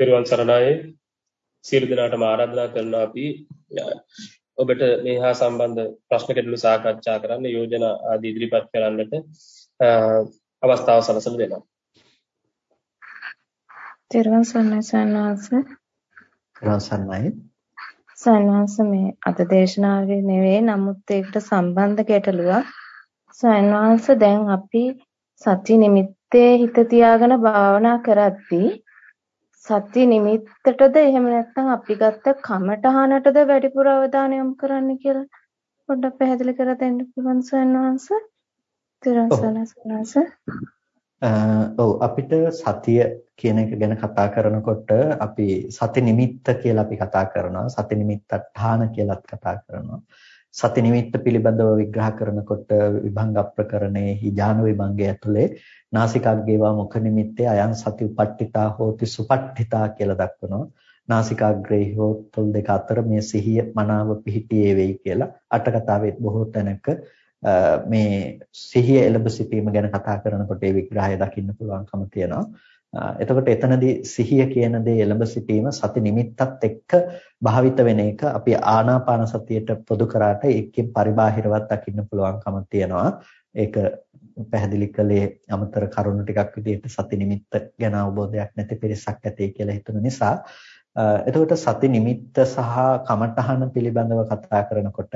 පෙරවන් සරණයි සියලු දෙනාටම ආරාධනා කරනවා අපි ඔබට මේ හා සම්බන්ධ ප්‍රශ්න කෙටළු සාකච්ඡා කරන්න යෝජනා ආදී ඉදිරිපත් කරන්නට අවස්ථාව සලසලා දෙනවා. තෙරුවන් සරණයි සන්නාස. තෙරුවන් සරණයි. සන්නාස මේ අද දේශනාවේ නෙවෙයි නමුත් ඒකට සම්බන්ධ ගැටලුවක්. සන්නාස දැන් අපි සති නිමිත්තේ හිත තියාගෙන භාවනා කරද්දී සති නිමිත්තටද එහෙම නැත්නම් අපි ගත්ත කමටහනටද වැඩිපුර අවධානය යොමු කරන්න කියලා පොඩ්ඩක් පැහැදිලි කර දෙන්න පුළුවන් සයන්වංශ. තිරසනසනස. ඔව් අපිට සතිය කියන එක ගැන කතා කරනකොට අපි සති නිමිත්ත කියලා අපි කතා කරනවා සති නිමිත්තඨාන කියලාත් කතා කරනවා සති නිමිත්ත පිළිබඳව විග්‍රහ කරනකොට විභංග ප්‍රකරණයේ ඥාන විභංගය ඇතුලේ නාසිකාග්ගේවා මුඛ නිමිත්තේ අයන් සති උපට්ඨිතා හෝති සුපට්ඨිතා කියලා දක්වනවා. නාසිකාග්‍රේ හෝ තොල් දෙක අතර මේ සිහිය මනාව පිහිටියේ වෙයි කියලා අට කතාවේ බොහෝ තැනක මේ සිහිය එළඹ සිටීම ගැන කතා කරනකොට ඒ විග්‍රහය දකින්න පුළුවන්කම තියෙනවා. එතකොට එතනදී සිහිය කියන දේ එළඹ සිටීම සති නිමිත්තත් එක්ක භාවිත වෙන එක අපි ආනාපාන සතියට පොදු කරාට ඒකෙන් පරිබාහිරවත් දකින්න පුළුවන්කම තියෙනවා. ඒක පැහැදිලි කළේ අමතර කරුණු ටිකක් විදිහට සති නිමිත්ත ගැන අවබෝධයක් නැති පිරිසක් ඇතේ කියලා හිතුන නිසා එතකොට සති නිමිත්ත සහ කමඨහන පිළිබඳව කතා කරනකොට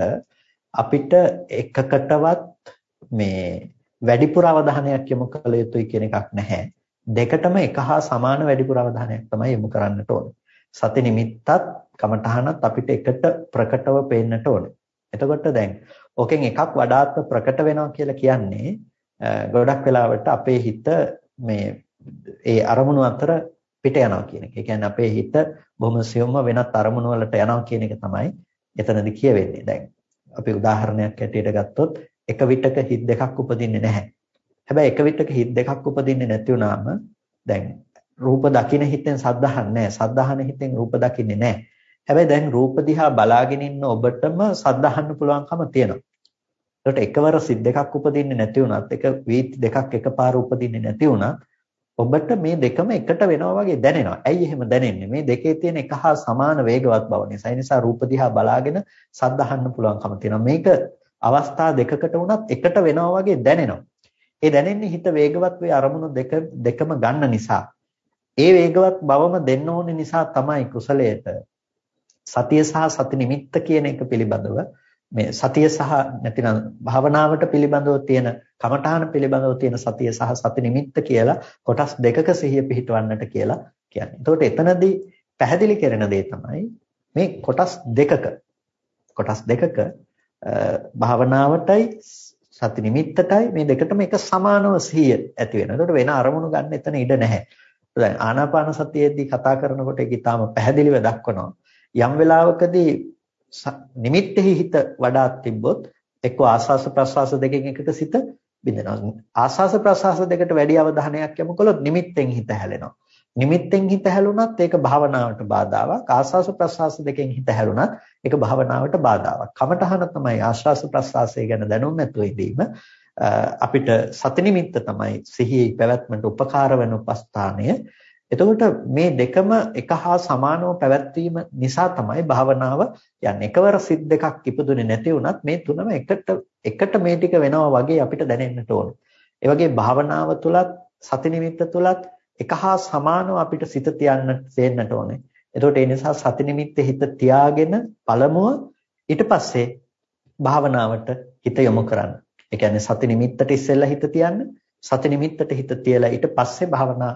අපිට එකකටවත් මේ වැඩිපුර අවධානයක් යොමු කළ යුතුයි කියන එකක් නැහැ. දෙකටම එක හා සමාන වැඩිපුර අවධානයක් තමයි යොමු කරන්නට ඕනේ. සති නිමිත්තත් කමඨහනත් අපිට එකට ප්‍රකටව පේන්නට ඕනේ. එතකොට දැන් ඕකෙන් එකක් වඩාත්ම ප්‍රකට වෙනවා කියලා කියන්නේ ගොඩක් වෙලාවට අපේ හිත මේ ඒ අරමුණු අතර පිට යනවා කියන එක. ඒ කියන්නේ අපේ හිත බොහොම සියුම්ම වෙනත් අරමුණු වලට යනවා කියන එක තමයි එතනදි කියවෙන්නේ. දැන් අපි උදාහරණයක් ඇටියට ගත්තොත් එක විටක හිත දෙකක් උපදින්නේ නැහැ. හැබැයි එක විටක හිත දෙකක් උපදින්නේ නැති වුනාම දැන් රූප දකින හිතෙන් සද්ධාහන්නේ නැහැ. සද්ධාහන හිතෙන් රූප දකින්නේ නැහැ. හැබැයි දැන් රූප දිහා බලාගෙන ඉන්න ඔබටම සද්ධාහන්න පුළුවන්කම තියෙනවා. ඒකට එකවර සිත් දෙකක් උපදින්නේ නැති වුණත් එක වීති දෙකක් එකපාර උපදින්නේ නැති වුණත් ඔබට මේ දෙකම එකට වෙනවා වගේ දැනෙනවා. ඇයි එහෙම දැනෙන්නේ? මේ දෙකේ තියෙන එක හා සමාන වේගවත් බව නිසා. ඒ නිසා රූප දිහා බලාගෙන සද්ධාහන්න පුළුවන්කම තියෙනවා. මේක අවස්ථා දෙකකට වුණත් එකට වෙනවා වගේ දැනෙනවා. ඒ දැනෙන්නේ හිත වේගවත් වේ අරමුණු දෙක දෙකම ගන්න නිසා. ඒ වේගවත් බවම දෙන්න ඕනේ නිසා තමයි කුසලයට සතිය සහ සති නිමිත්ත කියන එක පිළිබඳව මේ සතිය සහ නැතිනම් භාවනාවට පිළිබඳව තියෙන කමඨාන පිළිබඳව තියෙන සතිය සහ සති නිමිත්ත කියලා කොටස් දෙකක සිහිය පිහිටවන්නට කියලා කියන්නේ. එතකොට එතනදී පැහැදිලි කරන දේ තමයි මේ කොටස් දෙකක කොටස් දෙකක භාවනාවටයි සති නිමිත්තටයි මේ දෙකටම එක සමානව සිහිය ඇති වෙනවා. ඒකට වෙන අරමුණු ගන්න එතන ඉඩ නැහැ. දැන් ආනාපාන සතියේදී කතා කරනකොට ඒක ඊටාම පැහැදිලිව දක්වනවා. යම් වෙලාවකදී නිමිත්තෙහි හිත වඩාත් තිබ්බොත් එක්ක ආස්වාස ප්‍රස්වාස දෙකෙන් එකක සිත බිඳෙනවා. ආස්වාස ප්‍රස්වාස දෙකට වැඩි අවධානයක් යොමු කළොත් නිමිත්තෙන් හිත හැලෙනවා. නිමිත්තෙන් හිත හැලුණත් ඒක භාවනාවට බාධාවක්. ආස්වාස ප්‍රස්වාස දෙකෙන් හිත හැලුණත් ඒක භාවනාවට බාධාවක්. කමඨහන තමයි ආස්වාස ප්‍රස්වාසය ගැන දැනුම් නැතුව ඉඳීම. අපිට සති නිමිත්ත තමයි සිහියේ පැවැත්මට උපකාර වෙන උපස්ථානය. එතකොට මේ දෙකම එක හා සමානව පැවැත්වීම නිසා තමයි භාවනාව යන්නේ. එකවර සිත් දෙකක් ඉපදුනේ නැති වුණත් මේ තුනම එකට එකට මේ ටික වෙනවා වගේ අපිට දැනෙන්නට ඕනේ. ඒ වගේ භාවනාව තුලත් සති නිමිත්ත තුලත් එක හා සමානව අපිට සිත තියන්න තේන්නට ඕනේ. එතකොට ඒ නිසා සති නිමිත්තේ හිත තියාගෙන පළමුව ඊට පස්සේ භාවනාවට හිත යොමු කරන්න. ඒ කියන්නේ සති නිමිත්තට ඉස්සෙල්ලා හිත තියන්න, සති නිමිත්තට හිත තියලා ඊට පස්සේ භාවනා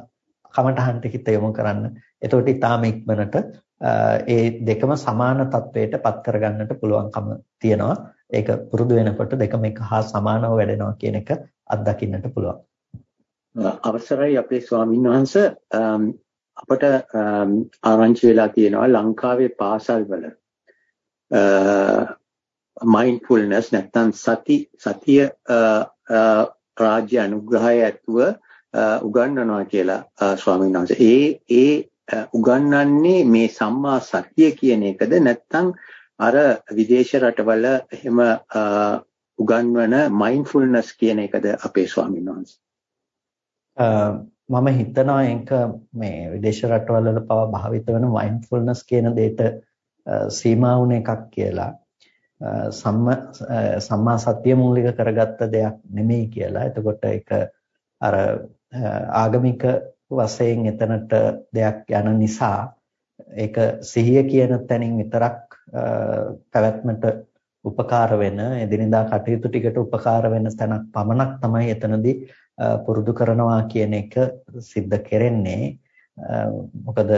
කමඨහන්ට හිත යොමු කරන්න. එතකොට ඊටාම ඉක්මනට ඒ දෙකම සමාන තත්වයට පත් කරගන්නට පුළුවන්කම තියෙනවා. ඒක පුරුදු වෙනකොට දෙකම එක හා සමානව වැඩෙනවා කියන එක අත්දකින්නට පුළුවන්. අවසරයි අපේ ස්වාමීන් වහන්ස අපට ආරංචි වෙලා තියෙනවා ලංකාවේ පාසල් වල මයින්ඩ්ෆුල්නස් නැත්නම් සති සතිය රාජ්‍ය අනුග්‍රහය ඇතුව උගන්වනවා කියලා ස්වාමීන් වහන්සේ. ඒ ඒ උගන්වන්නේ මේ සම්මා සතිය කියන එකද නැත්නම් අර විදේශ රටවල එහෙම උගන්වන මයින්ඩ්ෆුල්නස් කියන එකද අපේ ස්වාමීන් වහන්සේ? මම හිතනවා ඒක මේ විදේශ රටවල වල පවා භාවිත වෙන මයින්ඩ්ෆුල්නස් කියන දෙයට සීමා වුණ එකක් කියලා. සම්මා සත්‍ය මූලික කරගත්ත දෙයක් නෙමෙයි කියලා. එතකොට ඒක අර ආගමික වශයෙන් එතනට දෙයක් යන නිසා ඒක සිහිය කියන තැනින් විතරක් පැවැත්මට උපකාර වෙන එදිනදා කටයුතු ටිකට උපකාර වෙන තැනක් පමණක් තමයි එතනදී පුරුදු කරනවා කියන එක सिद्ध කරෙන්නේ මොකද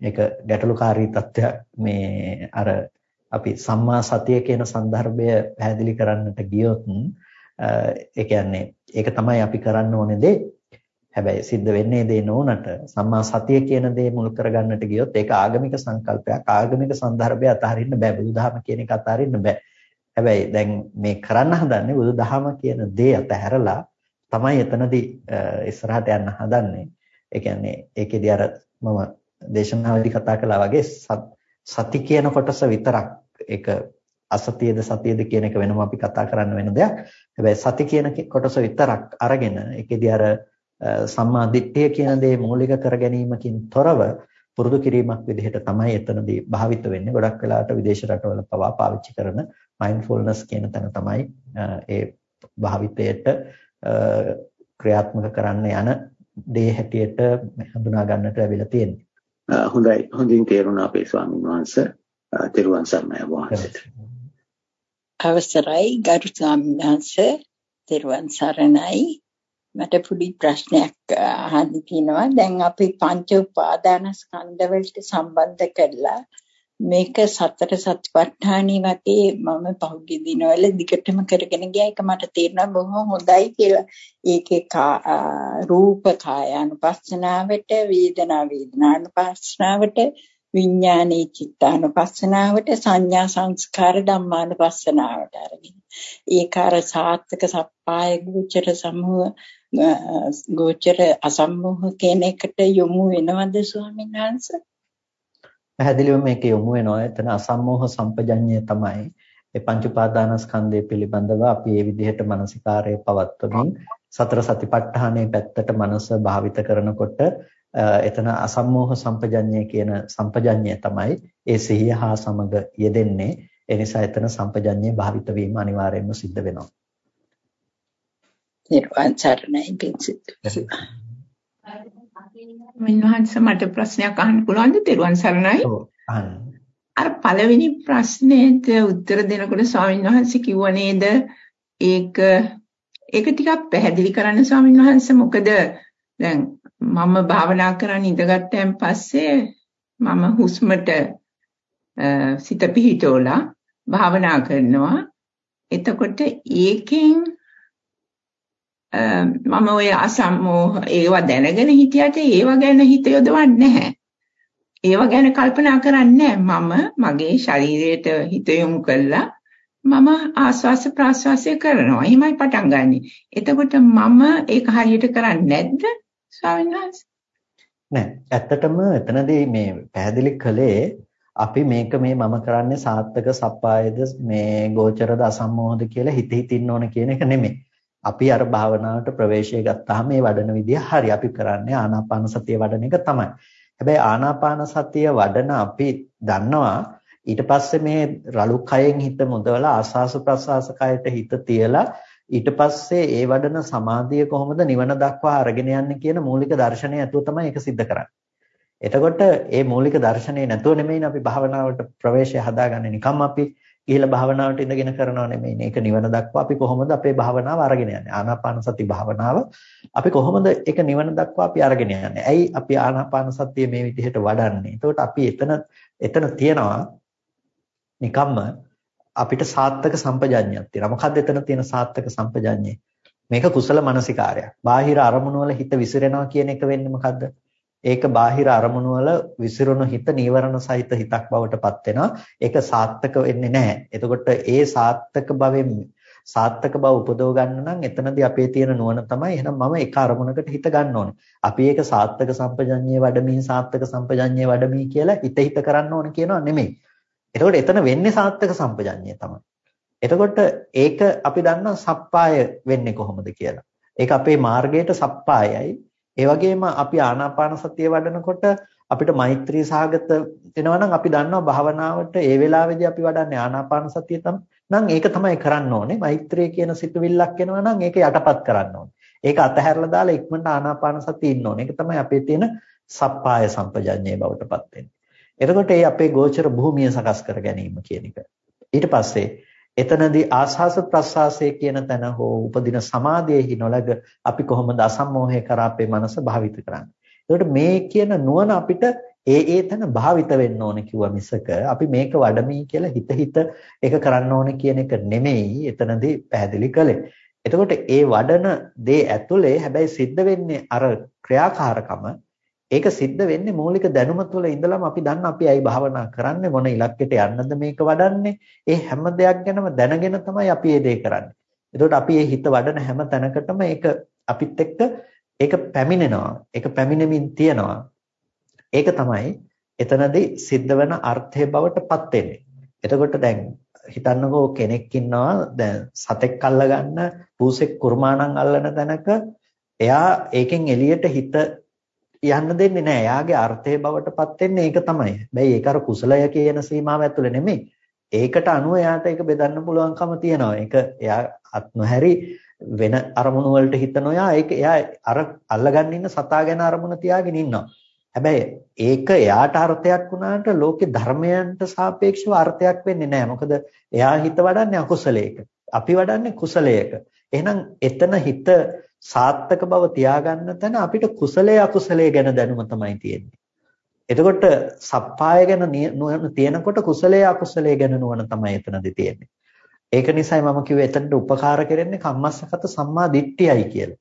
ඒක ගැටලුකාරී තත්ත්වයක් මේ අර අපි සම්මා සතිය කියන સંદર્ભය පැහැදිලි කරන්නට ගියොත් ඒ කියන්නේ ඒක තමයි අපි කරන්න ඕනේ දේ. හැබැයි සිද්ධ වෙන්නේ දේ නෝනට සම්මා සතිය කියන දේ මුල් කරගන්නට ගියොත් ඒක ආගමික සංකල්පයක්. ආගමික સંદર્ભය අතහරින්න බෑ. බුදුදහම කියන එක අතහරින්න බෑ. හැබැයි දැන් මේ කරන්න හදන්නේ බුදුදහම කියන දේ අතහැරලා තමයි එතනදී ඉස්සරහට යන්න හදන්නේ. ඒ කියන්නේ ඒකෙදී අර මම දේශනාවේදී කතා කළා වගේ සති කියන කොටස විතරක් ඒක අසතියද සතියද කියන එක වෙනම අපි කතා කරන්න වෙන දෙයක්. හැබැයි සති කියන කොටස විතරක් අරගෙන ඒකෙදී අර සම්මා දිට්ඨිය කියන දේ මූලික කර ගැනීමකින් තොරව පුරුදු කිරීමක් විදිහට තමයි එතනදී භාවිත වෙන්නේ. ගොඩක් වෙලාවට විදේශ රටවල පවා පාවිච්චි කරන මයින්ඩ්ෆුල්නස් කියන තැන තමයි ඒ භාවිතයට ක්‍රියාත්මක කරන්න යන දේ හැටියට හඳුනා ගන්නට ලැබිලා තියෙන්නේ. හොඳයි හොඳින් තේරුණා අපේ ස්වාමීන් වහන්සේ. තෙරුවන් සරණයි වහන්සේට. අවසරයි ගරු ස්වාමීන් වහන්සේ තෙරුවන් සරණයි. මට පොඩි ප්‍රශ්නයක් අහන්න තියෙනවා. දැන් අපි පංච උපාදානස්කන්ධ වලට සම්බන්ධ කරලා මේක සතර සතිපට්ඨානී වගේ මම පහුගිය දිනවල දිගටම කරගෙන ගියා. ඒක මට තේරුණා බොහොම හොඳයි කියලා. ඒකේ රූප කායानुපස්සනාවට වේදනා වේදනානුපස්සනාවට විඥානයේ චිත්තානුපස්සනාවට සංඥා සංස්කාර ධම්මානුපස්සනාවට අරගෙන. ඒක අර සාත්තක සප්පාය ගෝචර සමූහ ගෝචර අසම්මෝහ කියන එකට යොමු වෙනවද ස්වාමීන් වහන්සේ? පැහැදිලිවම මේක යොමු වෙනවා. එතන අසම්මෝහ සම්පජඤ්ඤය තමයි ඒ පංච උපාදානස්කන්ධය පිළිබඳව අපි මේ විදිහට මානසිකාරය පවත්වමින් සතර සතිපට්ඨානයේ පැත්තට මනස භාවිත කරනකොට එතන අසම්මෝහ සම්පජඤ්ඤය කියන සම්පජඤ්ඤය තමයි ඒ සිහිය හා සමග යෙදෙන්නේ. ඒ නිසා එතන සම්පජඤ්ඤය භාවිත වීම අනිවාර්යයෙන්ම සිද්ධ වෙනවා. නිර්වාණ සරණයි පිංසිත. මින්වහන්සේ මට ප්‍රශ්නයක් අහන්න පුළුවන්ද? තෙරුවන් සරණයි. ඔව් අහන්න. අර පළවෙනි ප්‍රශ්නෙට උත්තර දෙනකොට ස්වාමීන් වහන්සේ කිව්ව නේද ඒක ඒක ටිකක් පැහැදිලි කරන්න ස්වාමීන් වහන්සේ මොකද දැන් මම භාවනා කරන් ඉඳගත්තන් පස්සේ මම හුස්මට සිත පිහිටෝලා භාවනා කරනවා එතකොට ඒකෙන් මම ඔය අසම්මෝහ ඒවා දැනගෙන හිටියට ඒවා ගැන හිත යොදවන්නේ නැහැ. ඒවා ගැන කල්පනා කරන්නේ මම මගේ ශරීරයට හිත යොමු කළා මම ආස්වාස ප්‍රාස්වාසය කරනවා. එහෙමයි පටන් ගන්නෙ. එතකොට මම ඒක හරියට කරන්නේ නැද්ද ස්වාමීන් වහන්සේ? නෑ. ඇත්තටම එතනදී මේ පැහැදිලි කළේ අපි මේක මේ මම කරන්නේ සාත්තක සප්පායද මේ ගෝචරද අසම්මෝහද කියලා හිත හිතින්න ඕන කියන එක නෙමෙයි. අපි අර භාවනාවට ප්‍රවේශය ගත්තාම මේ වඩන විදිය හරි. අපි කරන්නේ ආනාපාන සතිය වඩන එක තමයි. හැබැයි ආනාපාන සතිය වඩන අපි දන්නවා ඊට පස්සේ මේ රළු කයෙන් හිත මුදවලා ආස්වාස ප්‍රසආස කයට හිත තියලා ඊට පස්සේ ඒ වඩන සමාධිය කොහොමද නිවන දක්වා අරගෙන යන්නේ කියන මූලික දර්ශනය ඇතුව තමයි ඒක सिद्ध කරන්නේ. එතකොට මේ මූලික දර්ශනේ නැතුව නෙමෙයි අපි භාවනාවට ප්‍රවේශය හදාගන්නේ. නිකම් අපි ගිහිලා භාවනාවට ඉඳගෙන කරනව නෙමෙයි. මේක නිවන දක්වා අපි කොහොමද අපේ භාවනාව අරගෙන යන්නේ? ආනාපාන සති භාවනාව අපි කොහොමද ඒක නිවන දක්වා අපි අරගෙන යන්නේ? ඇයි අපි ආනාපාන සතිය මේ විදිහට වඩන්නේ? එතකොට අපි එතන එතන තියනවා නිකම්ම අපිට සාත්තක සම්පජඤ්ඤයක් තියෙනවා. මොකද්ද එතන තියෙන සාත්තක සම්පජඤ්ඤය? මේක කුසල මනසිකාරයක්. බාහිර අරමුණු වල හිත විසිරෙනවා කියන එක වෙන්නේ මොකද්ද? ඒක බාහිර අරමුණු වල විසිරුණු හිත නීවරණ සහිත හිතක් බවට පත් වෙනවා. ඒක සාත්තක වෙන්නේ නැහැ. එතකොට ඒ සාත්තක භවෙන් සාත්තක බව උපදව ගන්න නම් එතනදී අපේ තියෙන නුවණ තමයි එහෙනම් මම එක අරමුණකට හිත ගන්න ඕනේ. අපි ඒක සාත්තක සම්පජඤ්ඤය වඩමි සාත්තක සම්පජඤ්ඤය වඩමි කියලා හිත හිත කරන්න ඕනේ කියනවා නෙමෙයි. එතකොට එතන වෙන්නේ සාත්තක සම්පජඤ්ඤය තමයි. එතකොට ඒක අපි දන්නවා සප්පාය වෙන්නේ කොහොමද කියලා. ඒක අපේ මාර්ගයට සප්පායයි ඒ වගේම අපි ආනාපාන සතිය වඩනකොට අපිට මෛත්‍රී සාගත වෙනවා නම් අපි දන්නවා භාවනාවට ඒ වෙලාවේදී අපි වඩන්නේ ආනාපාන සතිය තමයි. නම් ඒක තමයි කරන්න ඕනේ. මෛත්‍රිය කියන සිතුවිල්ලක් එනවා නම් ඒක යටපත් කරන්න ඕනේ. ඒක අතහැරලා දාලා ඉක්මනට ආනාපාන සතිය ඉන්න ඕනේ. ඒක තමයි අපේ තියෙන සප්පාය සම්පජඤ්ඤේ බවට පත් වෙන්නේ. එතකොට ඒ අපේ ගෝචර භූමිය සකස් කර ගැනීම කියන එක. ඊට පස්සේ එතනදී ආස්වාස ප්‍රස්වාසයේ කියන තැන හෝ උපදින සමාධියෙහි නොලග අපි කොහොමද අසම්මෝහය කරා අපේ මනස භාවිත කරන්නේ. එතකොට මේ කියන නුවණ අපිට ඒ ඒ තැන භාවිත වෙන්න ඕනේ කිව්වා මිසක අපි මේක වඩමි කියලා හිත හිත ඒක කරන්න ඕනේ කියන එක නෙමෙයි එතනදී පැහැදිලි කළේ. එතකොට ඒ වඩන දේ ඇතුලේ හැබැයි සිද්ධ වෙන්නේ අර ක්‍රියාකාරකම ඒක සිද්ධ වෙන්නේ මූලික දැනුම තුළ ඉඳලම අපි දන්න අපි ඇයි භාවනා කරන්නේ මොන ඉලක්කයට යන්නද මේක වඩන්නේ ඒ හැම දෙයක් ගැනම දැනගෙන තමයි අපි මේ දේ කරන්නේ. එතකොට අපි මේ හිත වඩන හැම තැනකටම ඒක අපිත් එක්ක ඒක පැමිණෙනවා. ඒක පැමිණෙමින් තියනවා. ඒක තමයි එතනදී සිද්ධ වෙන අර්ථය බවට පත් වෙන්නේ. එතකොට දැන් හිතන්නකෝ කෙනෙක් ඉන්නවා දැන් සතෙක් අල්ල ගන්න පූසෙක් කුර්මානම් අල්ලන තැනක එයා ඒකෙන් එළියට හිත යන්න දෙන්නේ නැහැ. එයාගේ අර්ථය බවට පත් වෙන්නේ ඒක තමයි. හැබැයි ඒක අර කුසලය කියන සීමාව ඇතුලේ නෙමෙයි. ඒකට අනුව එයාට ඒක බෙදන්න පුළුවන්කම තියෙනවා. ඒක එයා අත් නොහැරි වෙන අරමුණු වලට හිත නොයා ඒක එයා අර අල්ලගන්න ඉන්න සතා ගැන අරමුණ තියාගෙන ඉන්නවා. හැබැයි ඒක එයාට අර්ථයක් වුණාට ලෝකේ ධර්මයන්ට සාපේක්ෂව අර්ථයක් වෙන්නේ නැහැ. මොකද එයා හිත වඩන්නේ අකුසලයක. අපි වඩන්නේ කුසලයක. එහෙනම් එතන හිත සාත්තක බව තියාගන්න තැන අපිට කුසලයේ අකුසලයේ ගැන දැනුම තමයි තියෙන්නේ. එතකොට සප්පාය ගැන නුවණ තියෙනකොට කුසලයේ අකුසලයේ ගැන නුවණ තමයි එතනදී තියෙන්නේ. ඒක නිසායි මම කිව්වේ එතනට උපකාර කරන්නේ කම්මස්සගත සම්මා දිට්ඨියයි කියලා.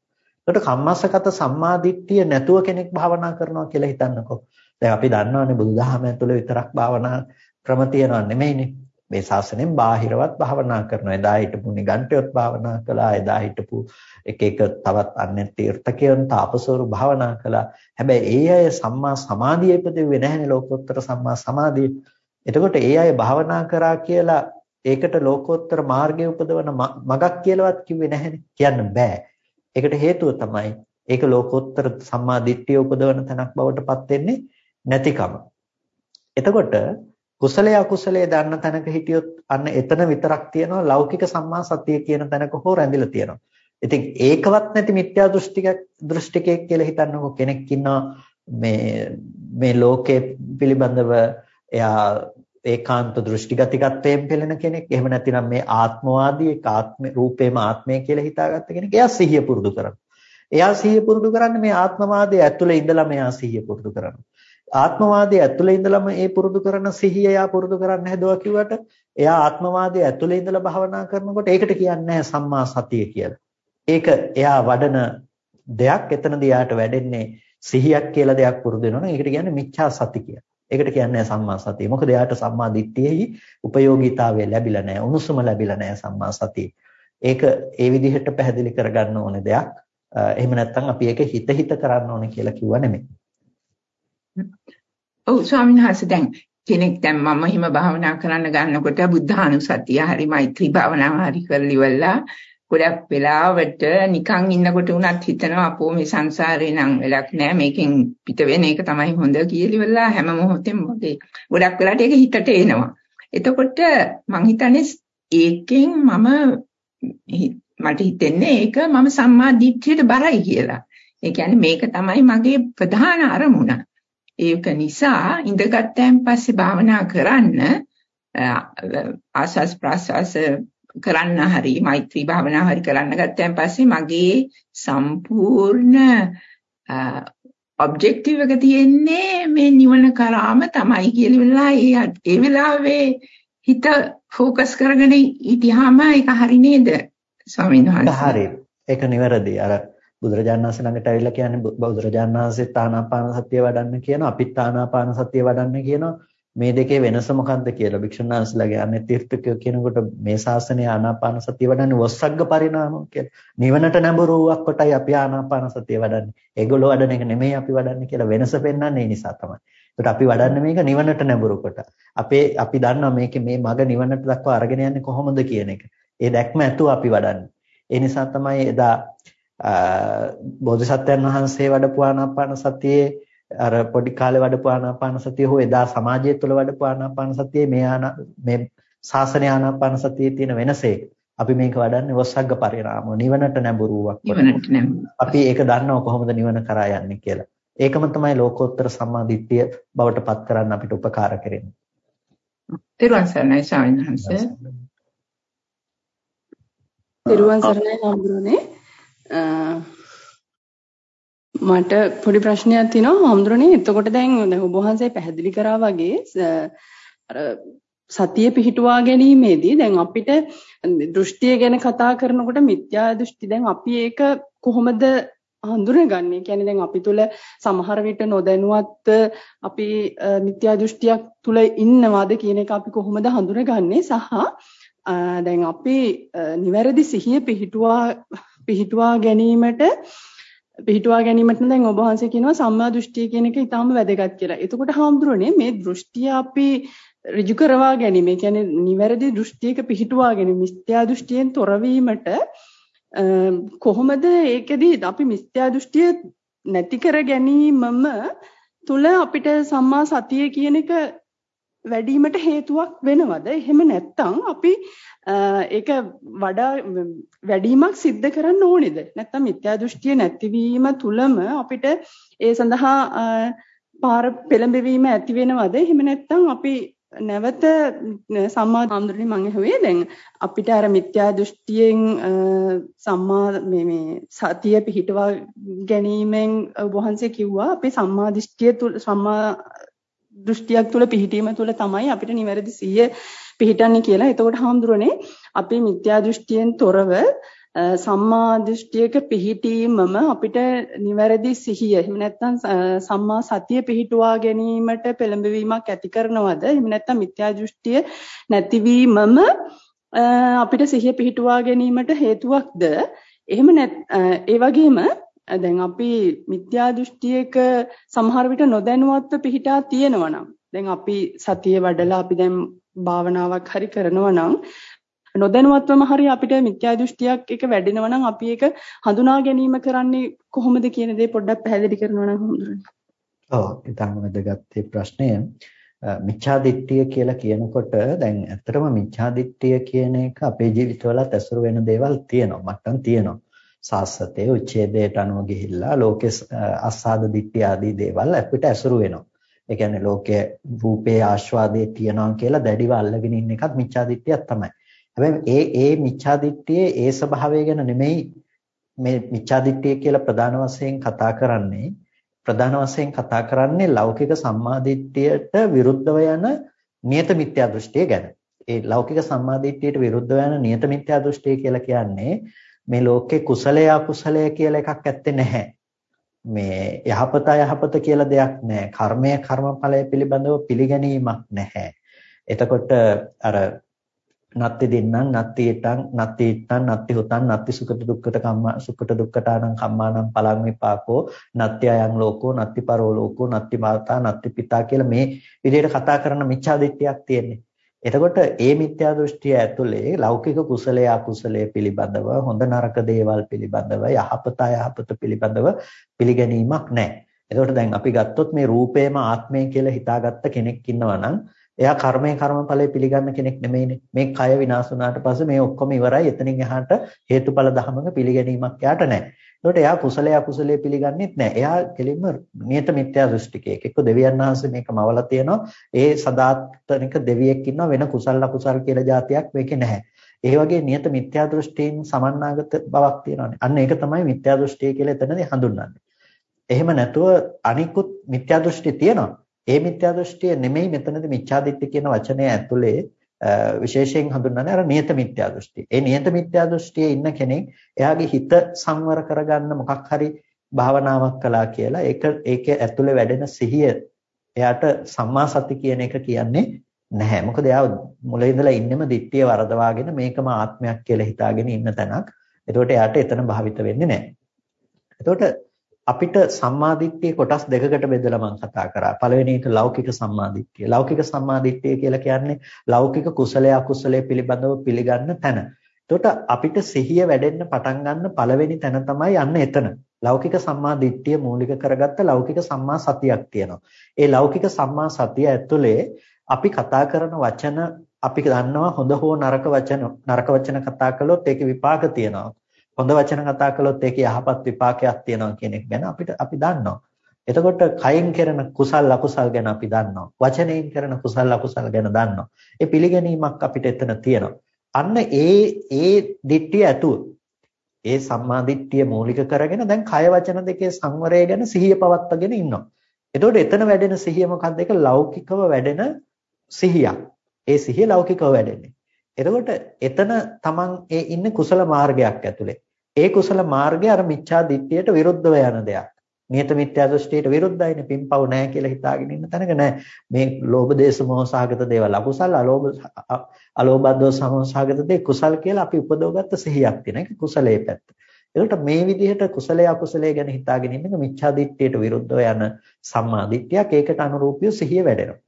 එතකොට කම්මස්සගත සම්මා දිට්ඨිය නැතුව කෙනෙක් භාවනා කරනවා කියලා හිතන්නකෝ. දැන් අපි දන්නවනේ බුදුදහම ඇතුළේ විතරක් භාවනා ක්‍රම තියෙනව නෙමෙයිනේ. මේ ශාසනයෙන් බාහිරවත් භාවනා කරනවා. එදා හිටපු නිගණ්ඨයොත් භාවනා කළා. එදා හිටපු එක එක තවත් අන්‍ය තීර්ථකයන් තාපසවරු භාවනා කළා. හැබැයි ඒ අය සම්මා සමාධිය ඉපදෙන්නේ නැහැනේ ලෝකෝත්තර සම්මා සමාධිය. එතකොට ඒ අය භාවනා කරා කියලා ඒකට ලෝකෝත්තර මාර්ගය උපදවන මගක් කියලාවත් කිව්වේ නැහැනේ. කියන්න බෑ. ඒකට හේතුව තමයි ඒක ලෝකෝත්තර සම්මා දිට්ඨිය උපදවන තැනක් බවට පත් වෙන්නේ නැතිකම. එතකොට කුසලයේ අකුසලයේ දන්න තැනක හිටියොත් අන්න එතන විතරක් තියෙනවා ලෞකික සම්මා සතිය කියන තැනක හෝ රැඳිලා තියෙනවා. ඉතින් ඒකවත් නැති මිත්‍යා දෘෂ්ටික දෘෂ්ටිකයෙක් කියලා හිතන්නකො කෙනෙක් ඉන්නවා මේ මේ ලෝකයේ පිළිබඳව එයා ඒකාන්ත දෘෂ්ටිගතිකත්වයෙන් පෙළෙන කෙනෙක්. එහෙම නැතිනම් මේ ආත්මවාදී ඒක ආත්ම රූපේම ආත්මය කියලා හිතාගත්ත කෙනෙක්. එයා සිහිය පුරුදු කරනවා. එයා සිහිය පුරුදු කරන්නේ මේ ආත්මවාදයේ ඇතුළේ ඉඳලා මෙයා සිහිය පුරුදු කරනවා. ආත්මවාදයේ ඇතුළේ ඉඳලම ඒ පුරුදු කරන සිහිය එයා පුරුදු කරන්න හැදුවා කිව්වට එයා ආත්මවාදයේ ඇතුළේ ඉඳලා භවනා කරනකොට ඒකට කියන්නේ සම්මා සතිය කියලා. ඒක එයා වඩන දෙයක් එතනදී යාට වැඩෙන්නේ සිහියක් කියලා දෙයක් පුරුදු වෙනවනේ ඒකට කියන්නේ මිච්ඡා සති කියලා. ඒකට කියන්නේ සම්මා සතිය. මොකද එයාට සම්මා දිට්ඨියෙහි උපයෝගීතාවය ලැබිලා නැහැ. උණුසුම ලැබිලා නැහැ සම්මා සතිය. ඒක ඒ විදිහට පැහැදිලි කරගන්න ඕනේ දෙයක්. එහෙම නැත්නම් අපි ඒක හිත හිත කරන්න ඕනේ කියලා කිව්වා නෙමෙයි. ඔව් ස්වාමීන් වහන්සේ දැන් කෙනෙක් දැන් මම හිම භාවනා කරන්න ගන්නකොට බුද්ධානුසතිය හරි මෛත්‍රී භාවනාව හරි කරලි ඉවරලා ගොඩක් වෙලාවට නිකන් ඉන්නකොට උනත් හිතනවා අපෝ මේ සංසාරේ නම් වෙලක් නෑ මේකෙන් පිට වෙන එක තමයි හොඳ කියලා ඉවරලා හැම මොහොතෙම මොකේ ගොඩක් වෙලාට ඒක හිතට එනවා එතකොට මං හිතන්නේ ඒකෙන් මම මට හිතෙන්නේ ඒක මම සම්මා දිට්ඨියට බරයි කියලා. ඒ කියන්නේ මේක තමයි මගේ ප්‍රධාන අරමුණ. ඒක නිසා ඉඳගත්යන් පස්සේ භාවනා කරන්න ආසස් ප්‍රාසස් කරන්න හරි මෛත්‍රී භාවනා හරි කරන්න ගත්තයන් පස්සේ මගේ සම්පූර්ණ ඔබ්ජෙක්ටිව් එක තියෙන්නේ මේ නිවන කරාම තමයි කියලා ඒ ඒ වෙලාවේ හිත ફોકસ කරගෙන ඉතිහාම ඒක හරි නේද ස්වාමීන් වහන්සේ හරි ඒක නිවැරදි අර බුදුරජාණන් වහන්සේ ළඟට ඇවිල්ලා කියන්නේ බුදුරජාණන් වහන්සේ ආනාපාන සතිය වඩන්න කියනවා අපිත් ආනාපාන සතිය වඩන්න කියනවා මේ දෙකේ වෙනස මොකක්ද කියලා භික්ෂුන් වහන්සේලාගේ අනේ තීර්ථකයෝ කියනකොට මේ ශාසනයේ ආනාපාන සතිය වඩන්නේ වස්සග්ග පරිණාමෝ කියලා. නිවනට නැඹුරුවක් කොටයි අපි ආනාපාන සතිය වඩන්නේ. ඒගොල්ලෝ වඩන එක නෙමෙයි අපි වඩන්නේ කියලා වෙනස පෙන්වන්නේ ඒ නිසා තමයි. ඒකට අපි වඩන්නේ මේක නිවනට නැඹුරු කොට. අපේ අපි දන්නවා මේකේ මේ මග නිවනට දක්වා අරගෙන යන්නේ කොහොමද කියන එක. ඒ දැක්ම ඇතුව අපි වඩන්නේ. ඒ නිසා තමයි එදා බෝධිසත්වයන් වහන්සේ වඩපු ආනාපාන සතියේ අර පොඩි කාලේ වඩපු ආනාපාන සතිය හෝ එදා සමාජය තුළ වඩපු ආනාපාන සතියේ මේ මේ ශාසන ආනාපාන සතියේ තියෙන වෙනසේ අපි මේක වඩන්නේ වස්සග්ග පරිණාම නිවනට නැඹුරුවක් අපි ඒක දන්නව කොහොමද නිවන කරා යන්නේ කියලා. ඒකම තමයි ලෝකෝත්තර සම්මාදිට්ඨිය බවට පත් කරන්න අපිට උපකාර කරන්නේ. තිරුවන් සරණයි ස්වාමීන් වහන්සේ. තිරුවන් සරණයි හම්බුනේ. මට පොඩි ප්‍රශ්නයක් තියෙනවා හම්දුරනේ එතකොට දැන් දැන් ඔබ වහන්සේ පැහැදිලි කරා වගේ අර සතිය පිහිටුවා ගැනීමේදී දැන් අපිට දෘෂ්ටිය ගැන කතා කරනකොට මිත්‍යා දෘෂ්ටි දැන් අපි ඒක කොහොමද හඳුනගන්නේ? කියන්නේ දැන් අපි තුල සමහර විට නොදැනුවත් අපි මිත්‍යා දෘෂ්ටියක් තුල ඉන්නවාද කියන එක අපි කොහොමද හඳුනගන්නේ? සහ දැන් අපි නිවැරදි සිහිය පිහිටුවා පිහිටුවා ගැනීමට පිහිටුවා ගැනීමට දැන් ඔබ වහන්සේ කියනවා සම්මා දෘෂ්ටිය කියන එක ඊටාම වැදගත් කියලා. එතකොට හාමුදුරනේ මේ දෘෂ්ටිය අපි ඍජු කරවා ගැනීම, ඒ කියන්නේ නිවැරදි දෘෂ්ටියක පිහිටුවා ගැනීම, මිත්‍යා දෘෂ්ටියෙන් තොරවීමට කොහොමද ඒකෙදි අපි මිත්‍යා දෘෂ්ටිය නැති කර ගැනීමම තුල අපිට සම්මා සතිය කියන එක වැඩිවීමට හේතුවක් වෙනවද? එහෙම නැත්නම් අපි ඒක වඩා වැඩිමක් සිද්ධ කරන්න ඕනේද? නැත්නම් මිත්‍යා දෘෂ්ටිය නැතිවීම තුලම අපිට ඒ සඳහා පාර පෙළඹවීම ඇති වෙනවද? එහෙම නැත්නම් අපි නැවත සම්මා ආන්දරණි මම ඇහුවේ දැන් අපිට අර මිත්‍යා දෘෂ්ටියෙන් සම්මා මේ මේ සතිය පිහිටවා ගැනීමෙන් වහන්සේ කිව්වා අපි සම්මා දෘෂ්ටිය තුල සම්මා දෘෂ්ටියක් තුල පිහිටීම තුල තමයි අපිට නිවැරදි සිහිය පිහිටන්නේ කියලා. එතකොට හාමුදුරනේ අපි මිත්‍යා දෘෂ්ටියෙන් තොරව සම්මා දෘෂ්ටියක පිහිටීමම අපිට නිවැරදි සිහිය එහෙම නැත්නම් සම්මා සතිය පිහිටුවා ගැනීමට පෙළඹවීමක් ඇති කරනවද එහෙම නැත්නම් මිත්‍යා දෘෂ්ටිය නැතිවීමම අපිට සිහිය පිහිටුවා ගැනීමට හේතුවක්ද එහෙම ඒ වගේම දැන් අපි මිත්‍යා දෘෂ්ටියක සමහර විට නොදැනුවත්ව පිහිටා තියෙනවා නම් දැන් අපි සතිය වඩලා අපි දැන් භාවනාවක් හරි කරනවා නම් නොදැනුවත්වම හරි අපිට මිත්‍යා දෘෂ්ටියක් එක වැඩෙනවා නම් අපි ඒක හඳුනා ගැනීම කරන්නේ කොහොමද කියන දේ පොඩ්ඩක් පැහැදිලි කරනවා නම් හොඳයි. ඔව් ඊටම වැදගත් ප්‍රශ්නය. මිච්ඡා දිට්ඨිය කියලා කියනකොට දැන් ඇත්තටම මිච්ඡා දිට්ඨිය කියන එක අපේ ජීවිතවලත් ඇසුරු වෙන දේවල් තියෙනවා. මට්ටම් තියෙනවා. සාස්සතේ උච්ඡේදයට අනුව ගිහිල්ලා ලෝකේ අස්සාද දිට්ඨිය ආදී දේවල් අපිට ඇසුරු වෙනවා. ඒ කියන්නේ ලෝකයේ රූපේ ආස්වාදයේ තියනවා කියලා දැඩිව අල්ලගෙන ඉන්න එකත් මිච්ඡා දිට්ඨියක් තමයි. හැබැයි ඒ ඒ මිච්ඡාදිට්ඨියේ ඒ ස්වභාවය ගැන නෙමෙයි මේ මිච්ඡාදිට්ඨිය කියලා ප්‍රධාන වශයෙන් කතා කරන්නේ ප්‍රධාන වශයෙන් කතා කරන්නේ ලෞකික සම්මාදිට්ඨියට විරුද්ධව යන නියත මිත්‍යා දෘෂ්ටිය ගැන. ඒ ලෞකික සම්මාදිට්ඨියට විරුද්ධව යන නියත මිත්‍යා දෘෂ්ටිය කියලා කියන්නේ මේ ලෝකේ කුසලය අකුසලය කියලා එකක් ඇත්තේ නැහැ. මේ යහපත යහපත කියලා දෙයක් නැහැ. කර්මය කර්මඵලය පිළිබඳව පිළිගැනීමක් නැහැ. එතකොට අර නත්ති දින්නම් නත්ති ඊටං නත්ති ඊටං නත්ති හුතං නත්ති සුඛට දුක්ඛට කම්මා සුඛට දුක්ඛටානං කම්මානං පලං විපාකෝ නත්ති අයං ලෝකෝ නත්ති පරෝ ලෝකෝ නත්ති මාතා නත්ති පිතා කියලා මේ විදිහට කතා කරන මිච්ඡා දිට්ඨියක් තියෙන්නේ. එතකොට ඒ මිත්‍යා දෘෂ්ටිය ඇතුලේ ලෞකික කුසලයේ අකුසලයේ පිළිබඳව හොඳ නරක දේවල් පිළිබඳව යහපත අයහපත පිළිබඳව පිළිගැනීමක් නැහැ. එතකොට දැන් අපි ගත්තොත් මේ රූපේම ආත්මය කියලා හිතාගත්ත කෙනෙක් ඉන්නවා නම් එයා කර්මය කර්මඵලය පිළිගන්න කෙනෙක් නෙමෙයිනේ. මේ කය විනාශ වුණාට පස්සේ මේ ඔක්කොම ඉවරයි. එතනින් එහාට හේතුඵල ධමක පිළිගැනීමක් යාට නැහැ. ඒකට එයා කුසලයේ අකුසලයේ පිළිගන්නෙත් නැහැ. එයා කෙලින්ම නියත මිත්‍යා දෘෂ්ටිකයෙක්. එක්ක දෙවියන් වහන්සේ මේක මවලා තියෙනවා. ඒ සදාත්නික දෙවියෙක් ඉන්නවා වෙන කුසල අකුසල කියලා જાතියක් මේකේ නැහැ. ඒ වගේ නියත මිත්‍යා දෘෂ්ටීන් සමන්නාගත බවක් තියෙනවානේ. අන්න ඒක තමයි මිත්‍යා දෘෂ්ටිය කියලා එතනදී හඳුන්වන්නේ. එහෙම නැතුව අනිකුත් මිත්‍යා දෘෂ්ටි තියෙනවා. ඒ මිත්‍යා දෘෂ්ටිය නෙමෙයි මෙතනදී මිච්ඡාදිට්ඨිය කියන වචනය ඇතුලේ විශේෂයෙන් හඳුන්වන්නේ අර නියත මිත්‍යා දෘෂ්ටිය. ඒ නියත මිත්‍යා දෘෂ්ටියේ ඉන්න කෙනෙක් එයාගේ හිත සංවර කරගන්න මොකක් හරි භාවනාවක් කළා කියලා ඒක ඒකේ ඇතුලේ වැඩෙන සිහිය එයාට සම්මා සති කියන එක කියන්නේ නැහැ. මොකද එයා මුලින් ඉඳලා ඉන්නෙම දිට්ඨිය වරදවාගෙන මේකම ආත්මයක් කියලා හිතාගෙන ඉන්න තැනක්. එතකොට එයාට එතන භාවිත වෙන්නේ නැහැ. එතකොට අපිට සම්මාදිට්ඨිය කොටස් දෙකකට බෙදලා මම කතා කරා. පළවෙනි එක ලෞකික සම්මාදිට්ඨිය. ලෞකික සම්මාදිට්ඨිය කියලා කියන්නේ ලෞකික කුසලයේ අකුසලයේ පිළිබඳව පිළිගන්න තැන. එතකොට අපිට සිහිය වැඩෙන්න පටන් ගන්න පළවෙනි තැන තමයි යන්න එතන. ලෞකික සම්මා දිට්ඨිය මූලික කරගත්ත ලෞකික සම්මා සතියක් තියෙනවා. ඒ ලෞකික සම්මා සතිය ඇතුලේ අපි කතා කරන වචන අපි දන්නවා හොඳ හෝ නරක වචන නරක වචන කතා කළොත් ඒකේ විපාක තියෙනවා. හොඳ වචන කතා කළොත් ඒකේ යහපත් විපාකයක් තියෙනවා කියන එක ගැන අපිට අපි දන්නවා. එතකොට කයින් කරන කුසල් අකුසල් ගැන අපි දන්නවා. වචනයෙන් කරන කුසල් අකුසල් ගැන දන්නවා. ඒ පිළිගැනීමක් අපිට එතන තියෙනවා. අන්න ඒ ඒ දිට්ඨිය ඇතුව ඒ සම්මා දිට්ඨිය මූලික කරගෙන දැන් කය වචන දෙකේ සංවරය ගැන සිහිය පවත්වාගෙන ඉන්නවා. එතකොට එතන වැඩෙන සිහිය මොකක්ද? ඒක ලෞකිකව වැඩෙන සිහියක්. ඒ සිහිය ලෞකිකව වැඩෙන්නේ. එතකොට එතන තමන් ඒ ඉන්නේ කුසල මාර්ගයක් ඇතුලේ. ඒ කුසල මාර්ගය අර මිච්ඡා දිට්ඨියට විරුද්ධව යන දෙයක්. නියත මිත්‍යා දෘෂ්ටියට විරුද්ධයිනේ පින්පව් නැහැ කියලා හිතාගෙන ඉන්න තැනක නෑ මේ ලෝභ දේශ මොහ සහගත දේවල් අකුසල් අලෝභ අලෝභ දෝෂ සහගත දේ කුසල් කියලා අපි උපදවගත්ත සිහියක් තියෙන එක කුසලයේ පැත්ත. ඒකට මේ විදිහට කුසලයේ අකුසලයේ ගැන හිතාගෙන ඉන්න එක මිච්ඡා දිට්ඨියට විරුද්ධව යන සම්මා දිට්ඨියක් ඒකට අනුරූපීව සිහිය වැඩෙනවා.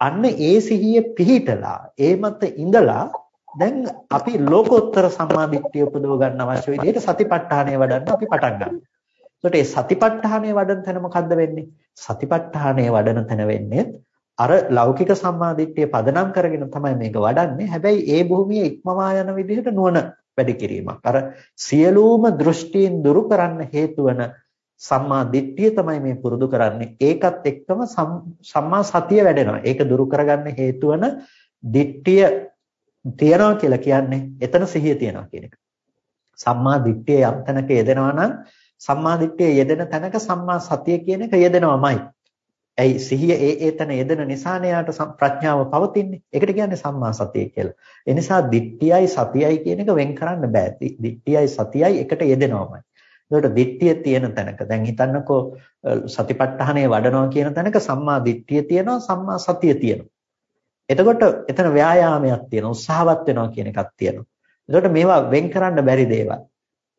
අන්න ඒ සිහිය පිහිටලා ඒ මත ඉඳලා දැන් අපි ලෝකෝත්තර සම්මා දිට්ඨිය උපදව ගන්න අවශ්‍ය විදිහට සතිපට්ඨානය වඩන්න අපි පටන් ගන්නවා. එතකොට මේ සතිපට්ඨානය වඩන තැන මොකද්ද වෙන්නේ? සතිපට්ඨානය වඩන තැන වෙන්නේ අර ලෞකික සම්මාදිට්ඨිය පදනම් කරගෙන තමයි මේක වඩන්නේ. හැබැයි ඒ භූමිය ඉක්මවා යන විදිහට නුවණ වැඩි කිරීමක්. අර සියලුම දෘෂ්ටීන් දුරු කරන්න හේතු වන සම්මා දිට්ඨිය තමයි මේ පුරුදු කරන්නේ. ඒකත් එක්කම සම්මා සතිය වැඩෙනවා. ඒක දුරු කරගන්න හේතු වන දිට්ඨිය තියනවා කියලා කියන්නේ එතන සිහිය තියනවා කියන එක. සම්මා දිට්ඨිය යම් තැනක යෙදෙනවා නම් සම්මා දිට්ඨිය යෙදෙන තැනක සම්මා සතිය කියන එක යෙදෙනවමයි. ඇයි සිහිය ඒ ඒ තැන යෙදෙන නිසානේ යාට ප්‍රඥාව පවතින්නේ. ඒකට කියන්නේ සම්මා සතිය කියලා. ඒ නිසා දිට්ඨියයි සතියයි කියන එක වෙන් කරන්න බෑ. දිට්ඨියයි සතියයි එකට යෙදෙනවමයි. ඒකට දිට්ඨිය තියෙන තැනක දැන් හිතන්නකෝ සතිපට්ඨානය වඩනවා කියන තැනක සම්මා දිට්ඨිය තියෙනවා සම්මා සතිය තියෙනවා. එතකොට එතන ව්‍යායාමයක් තියෙනවා උත්සාහවත් වෙනවා කියන එකක් තියෙනවා. එතකොට මේවා වෙන් කරන්න බැරි දේවල්.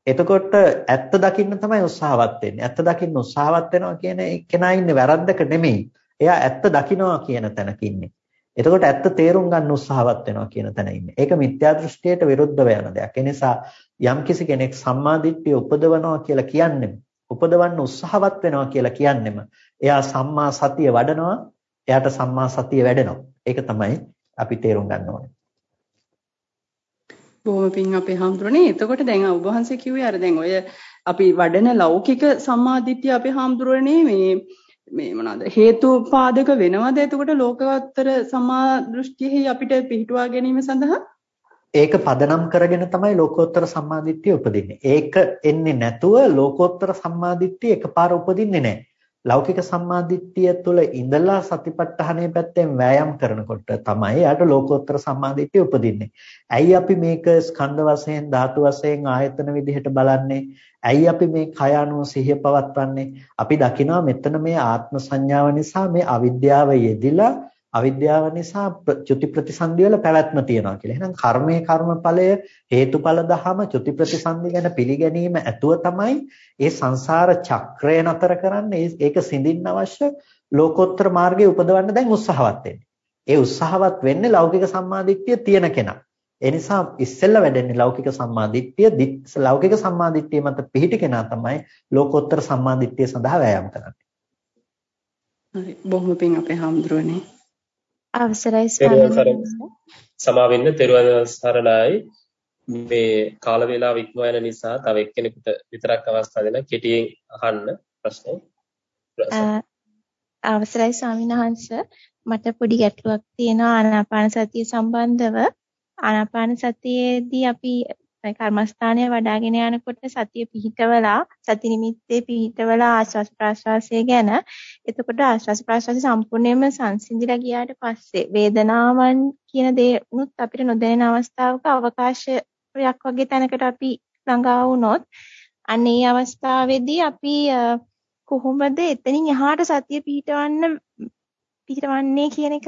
එතකොට ඇත්ත දකින්න තමයි උත්සාහවත් වෙන්නේ. ඇත්ත දකින්න උත්සාහවත් වෙනවා කියන කෙනා ඉන්නේ වැරද්දක නෙමෙයි. එයා ඇත්ත දකින්නවා කියන තැනක ඉන්නේ. එතකොට ඇත්ත තේරුම් ගන්න උත්සාහවත් වෙනවා කියන තැන ඉන්නේ. ඒක මිත්‍යා දෘෂ්ටියට විරුද්ධව යන දෙයක්. ඒ නිසා යම්කිසි කෙනෙක් සම්මාදිට්ඨිය උපදවනවා කියලා කියන්නේ උපදවන්න උත්සාහවත් වෙනවා කියලා කියන්නෙම එයා සම්මා සතිය වඩනවා එයාට සම්මා සතිය වැඩෙනවා. ඒක තමයි අපි තේරුම් ගන්න ඕනේ. බොහොම පිං අපේ හාමුදුරනේ. එතකොට දැන් ඔබ වහන්සේ කිව්වේ අර දැන් ඔය අපි වඩන ලෞකික සම්මාදිට්ඨිය අපේ හාමුදුරනේ මේ මේ මොනවාද හේතු පාදක වෙනවද එතකොට ලෝකවත්තර සම්මා දෘෂ්ටියෙහි අපිට පිහිටුවා ගැනීම සඳහා ඒක පදනම් කරගෙන තමයි ලෝකෝත්තර සම්මාදිට්ඨිය උපදින්නේ. ඒක එන්නේ නැතුව ලෝකෝත්තර සම්මාදිට්ඨිය එකපාර උපදින්නේ නැහැ. ලෞකික සම්මාදිට්ඨිය තුළ ඉඳලා සතිපට්ඨානය පැත්තෙන් වෑයම් කරනකොට තමයි යාට ලෝකෝත්තර සම්මාදිට්ඨිය උපදින්නේ. ඇයි අපි මේක ස්කන්ධ වශයෙන් ධාතු වශයෙන් ආයතන විදිහට බලන්නේ? ඇයි අපි මේ කය අනුව සිහිය පවත්වන්නේ? අපි දකිනවා මෙතන මේ ආත්ම සංඥාව නිසා මේ අවිද්‍යාව යෙදිලා අවිද්‍යාව නිසා චුති ප්‍රතිසන්දි වල පැවැත්ම තියෙනවා කියලා. එහෙනම් කර්මයේ කර්මඵලය හේතුඵල දහම චුති ප්‍රතිසන්දි ගැන පිළිගැනීම ඇතුව තමයි මේ සංසාර චක්‍රය නතර කරන්නේ. ඒක සිඳින්න අවශ්‍ය ලෝකෝත්තර මාර්ගයේ උපදවන්න දැන් උත්සාහවත් වෙන්නේ. ඒ උත්සාහවත් වෙන්නේ ලෞකික සම්මාදිට්ඨිය තියෙන කෙනා. ඒ නිසා ඉස්සෙල්ල වැඩෙන්නේ ලෞකික සම්මාදිට්ඨිය ලෞකික සම්මාදිට්ඨිය මත පිහිටි කෙනා තමයි ලෝකෝත්තර සම්මාදිට්ඨිය සඳහා වෑයම් කරන්නේ. හරි බොහොම පිං අපේ හාමුදුරනේ. අවසරයි ස්වාමීනි සමාවෙන්න තෙරුවන් සරණයි. මේ කාල වේලාව ඉක්ම යන නිසා තව එක්කෙනෙකුට විතරක් අවස්ථාව දෙන්න කෙටියෙන් අහන්න ප්‍රශ්න. අවසරයි ස්වාමීන් වහන්ස. මට පොඩි ගැටලුවක් තියෙනවා. ආනාපාන සතිය සම්බන්ධව. ආනාපාන සතියේදී අපි කර්මස්ථානය වඩාගෙන යනකොට සතිය පිහිටවලා සති නිමිත්තේ පිහිටවලා ආශ්වාස ප්‍රාශ්වාසය ගැන. එතකොට ආශ්වාස ප්‍රාශ්වාසය සම්පූර්ණයෙන්ම සංසිඳිලා ගියාට පස්සේ වේදනාවන් කියන දේනුත් අපිට නොදැනෙන අවස්ථාවක අවකාශයක් වගේ තැනකට අපි ළඟා වුණොත් අන්න ඒ අවස්ථාවේදී අපි කොහොමද එතනින් එහාට සතිය පිහිටවන්න පිහිටවන්නේ කියන එක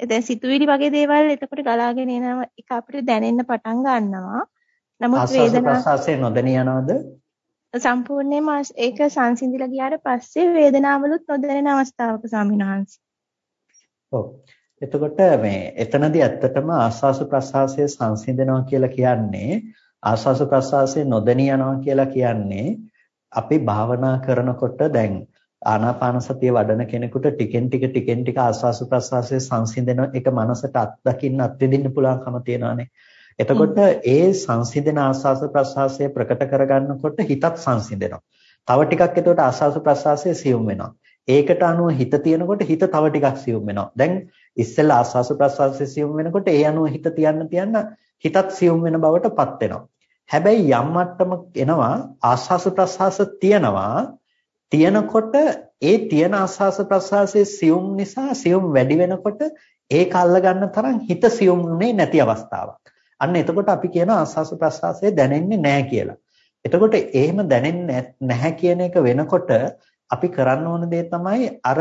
දැන් සිතුවිලි වගේ දේවල් එතකොට ගලාගෙන එන එක අපිට දැනෙන්න පටන් ගන්නවා. නමුත් වේදනාව ප්‍රසවාසයේ නොදැනී යනවද? සම්පූර්ණයෙන්ම ඒක සංසිඳිලා ගියාට පස්සේ වේදනාවලුත් නොදැනෙන අවස්ථාවක ස්වාමීන් වහන්සේ. ඔව්. එතකොට මේ එතනදී ඇත්තටම ආස්වාස ප්‍රසආසය සංසිඳනවා කියලා කියන්නේ ආස්වාස ප්‍රසආසය නොදැනී යනවා කියලා කියන්නේ අපි භාවනා කරනකොට දැන් ආනාපාන සතිය වඩන කෙනෙකුට ටිකෙන් ටික ටිකෙන් ටික ආස්වාස ප්‍රසආසය සංසිඳන එක මනසට අත්දකින්න අත්විඳින්න පුළුවන්කම තියෙනවානේ. එතකොට ඒ සංසිඳන ආස්වාස ප්‍රසආසය ප්‍රකට කරගන්නකොට හිතත් සංසිඳෙනවා. තව ටිකක් එතකොට ආස්වාස ප්‍රසආසය සියුම් වෙනවා. ඒකට අනුව හිත තියෙනකොට හිත තව ටිකක් සියුම් වෙනවා. දැන් ඉස්සෙල්ලා ආස්වාස ප්‍රසආසය සියුම් වෙනකොට ඒ අනුව හිත තියන්න තියන්න හිතත් සියුම් වෙන බවටපත් වෙනවා. හැබැයි යම් මට්ටමක එනවා ආස්වාස ප්‍රසආස තියනවා තියනකොට ඒ තියන ආස්වාස ප්‍රසආසයේ සියුම් නිසා සියුම් වැඩි වෙනකොට ඒක අල්ල ගන්න තරම් හිත සියුම්ුනේ නැති අවස්ථාවක්. අන්න එතකොට අපි කියන ආස්වාස ප්‍රසආසය දැනෙන්නේ නැහැ කියලා. එතකොට එහෙම දැනෙන්නේ නැහැ කියන එක වෙනකොට අපි කරන්න ඕන දේ තමයි අර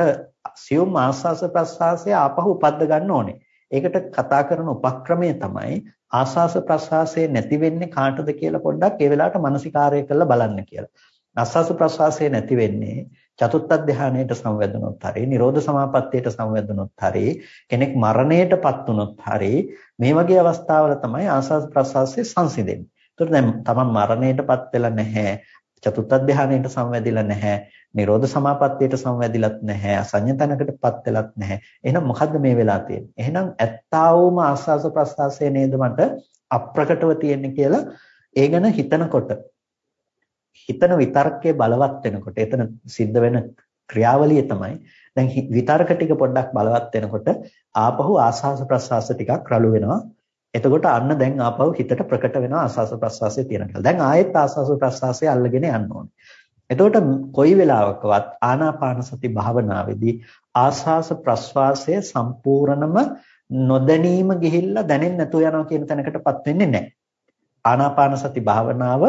සියුම් ආස්වාස ප්‍රසආසය ආපහු උපද්ද ගන්න ඕනේ. ඒකට කතා කරන උපක්‍රමය තමයි ආස්වාස ප්‍රසආසය නැති වෙන්නේ කාටද කියලා පොඩ්ඩක් ඒ වෙලාවට මානසිකාරය කරලා බලන්න කියලා. ආස්වාස ප්‍රසවාසය නැති වෙන්නේ චතුත්ථ ධානයට සංවැදුනොත් හරි නිරෝධ සමාපත්තියට සංවැදුනොත් හරි කෙනෙක් මරණයටපත් වුනොත් හරි මේ වගේ අවස්ථාවල තමයි ආස්වාස ප්‍රසවාසය සංසිඳෙන්නේ. ඒතකොට දැන් තමන් මරණයටපත් වෙලා නැහැ චතුත්ථ ධානයට සංවැදිලා නැහැ නිරෝධ සමාපත්තියට සංවැදිලත් නැහැ අසඤ්ඤතනකටපත් වෙලත් නැහැ එහෙනම් මොකද්ද මේ වෙලා තියෙන්නේ එහෙනම් ඇත්තා වූම ආස්වාස ප්‍රසවාසය නේද මට අප්‍රකටව තියෙන්නේ කියලා ඒ ගැන හිතනකොට හිතන විතර්කයේ බලවත් වෙනකොට එතන සිද්ධ වෙන ක්‍රියාවලිය තමයි දැන් විතර්ක ටික පොඩ්ඩක් බලවත් වෙනකොට ආපහු ආස්වාස ප්‍රස්වාස ටිකක් රළු වෙනවා එතකොට අන්න දැන් ආපහු හිතට ප්‍රකට වෙනවා ආස්වාස ප්‍රස්වාසයේ තියෙන කියලා. දැන් ආයෙත් ආස්වාස ප්‍රස්වාසය අල්ලගෙන යන්න ඕනේ. එතකොට කොයි වෙලාවකවත් ආනාපාන සති භාවනාවේදී ආස්වාස ප්‍රස්වාසය සම්පූර්ණම නොදැනීම ගිහිල්ලා දැනෙන්නේ නැතුව යනවා කියන තැනකටපත් වෙන්නේ නැහැ. ආනාපාන සති භාවනාව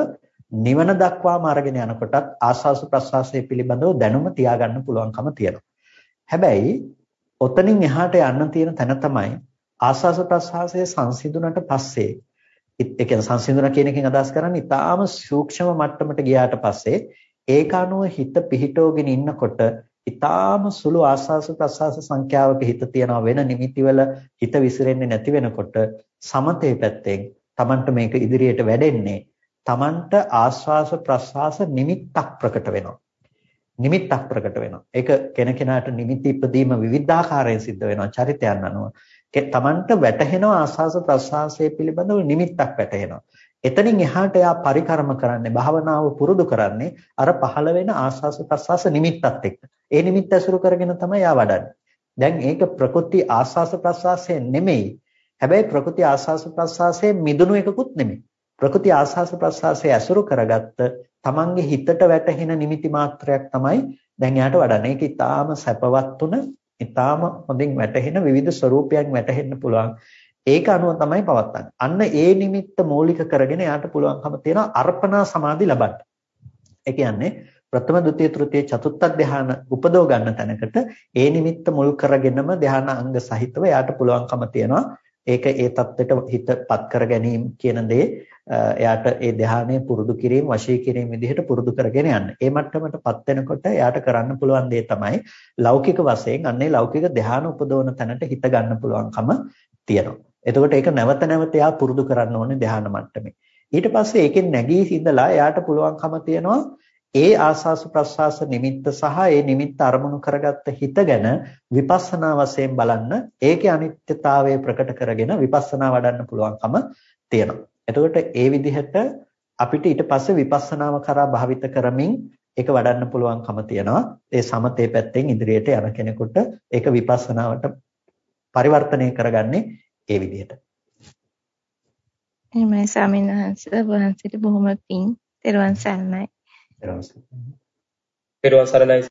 නිවන දක්වාම අරගෙන යනකොටත් ආස්වාස ප්‍රස්වාසය පිළිබඳව දැනුම තියාගන්න පුළුවන්කම තියෙනවා. හැබැයි ඔතනින් එහාට යන්න තියෙන තැන තමයි ආස්වාස ප්‍රස්වාසය සංසිඳුණට පස්සේ ඒ කියන්නේ සංසිඳුණ කියන එකෙන් අදහස් කරන්නේ ඊටාම සූක්ෂම මට්ටමට ගියාට පස්සේ ඒක අනුව හිත පිහිටෝගෙන ඉන්නකොට ඊටාම සුළු ආස්වාස ප්‍රස්වාස සංඛ්‍යාවක හිත තියනවා වෙන නිමිතිවල හිත විසිරෙන්නේ නැති වෙනකොට සමතේ පැත්තෙන් Tamanට මේක ඉදිරියට වැඩෙන්නේ Tamanට ආස්වාස ප්‍රස්වාස නිමිත්තක් ප්‍රකට වෙනවා. නිමිත්තක් ප්‍රකට වෙනවා. ඒක කෙනකෙනාට නිමිති ඉදීම විවිධාකාරයෙන් සිද්ධ වෙනවා චරිතයන් අනුව. තමන්ට වැටහෙනවා ආස්වාස ප්‍රස්වාසයේ පිළිබඳව නිමිත්තක් වැටහෙනවා. එතනින් එහාට එයා පරිකරම කරන්නේ භාවනාව පුරුදු කරන්නේ අර පහළ වෙන ආස්වාස ප්‍රස්වාස නිමිත්තත් එක්ක. ඒ නිමිත්ත ඇසුරු කරගෙන තමයි එයා වඩන්නේ. දැන් ඒක ප්‍රකෘති ආස්වාස ප්‍රස්වාසයේ නෙමෙයි. හැබැයි ප්‍රකෘති ආස්වාස ප්‍රස්වාසයේ මිදුණු එකකුත් නෙමෙයි. ප්‍රකෘති ආස්වාස ප්‍රස්වාසය ඇසුරු කරගත්ත තමන්ගේ හිතට වැටහෙන නිමිති මාත්‍රයක් තමයි දැන් යාට වඩන්නේ. ඒක ඊටාම සැපවත් උන, ඊටාම හොඳින් වැටහෙන විවිධ ස්වરૂපයන් වැටහෙන්න පුළුවන්. ඒක අනුව තමයි පවත්න්නේ. අන්න ඒ නිමිත්ත මූලික කරගෙන යාට පුළුවන්කම තියෙන අර්පණා සමාධි ලබන්න. ඒ කියන්නේ ප්‍රථම ද්විතීය තෘතීය චතුත්ථ ධානය උපදව ගන්න තැනකට ඒ නිමිත්ත මුල් කරගෙනම ධාන අංග සහිතව යාට පුළුවන්කම තියෙනවා ඒක ඒ தත්ත්වයට හිතපත් කර ගැනීම කියන දේ එයාට ඒ ධානය පුරුදු කිරීම වශී කිරීම විදිහට පුරුදු කරගෙන යන්න. ඒ මට්ටමටපත් වෙනකොට එයාට කරන්න පුළුවන් දේ තමයි ලෞකික වශයෙන් අන්නේ ලෞකික ධාන උපදවන තැනට හිත ගන්න පුළුවන්කම තියෙනවා. එතකොට ඒක නැවත නැවත එයා පුරුදු කරන්න ඕනේ ධාන මට්ටමේ. ඊට පස්සේ ඒකෙන් නැගී ඉඳලා එයාට පුළුවන්කම තියෙනවා ඒ ආස්වාස ප්‍රස්වාස නිමිත්ත සහ ඒ නිමිත්ත අරමුණු කරගත්ත හිත ගැන විපස්සනා වශයෙන් බලන්න ඒකේ අනිත්‍යතාවය ප්‍රකට කරගෙන විපස්සනා වඩන්න පුළුවන්කම තියෙනවා. එතකොට ඒ විදිහට අපිට ඊට පස්සේ විපස්සනාව කරා භාවිත කරමින් ඒක වඩන්න පුළුවන්කම තියෙනවා. ඒ සමතේ පැත්තෙන් ඉදිරියට යන කෙනෙකුට ඒක විපස්සනාවට පරිවර්තනය කරගන්නේ ඒ විදිහට. එහෙමයි ස්වාමීන් වහන්සේ වහන්සේට බොහොම පිං. ත්වන් සරණයි. පෙරවන් සරණයි.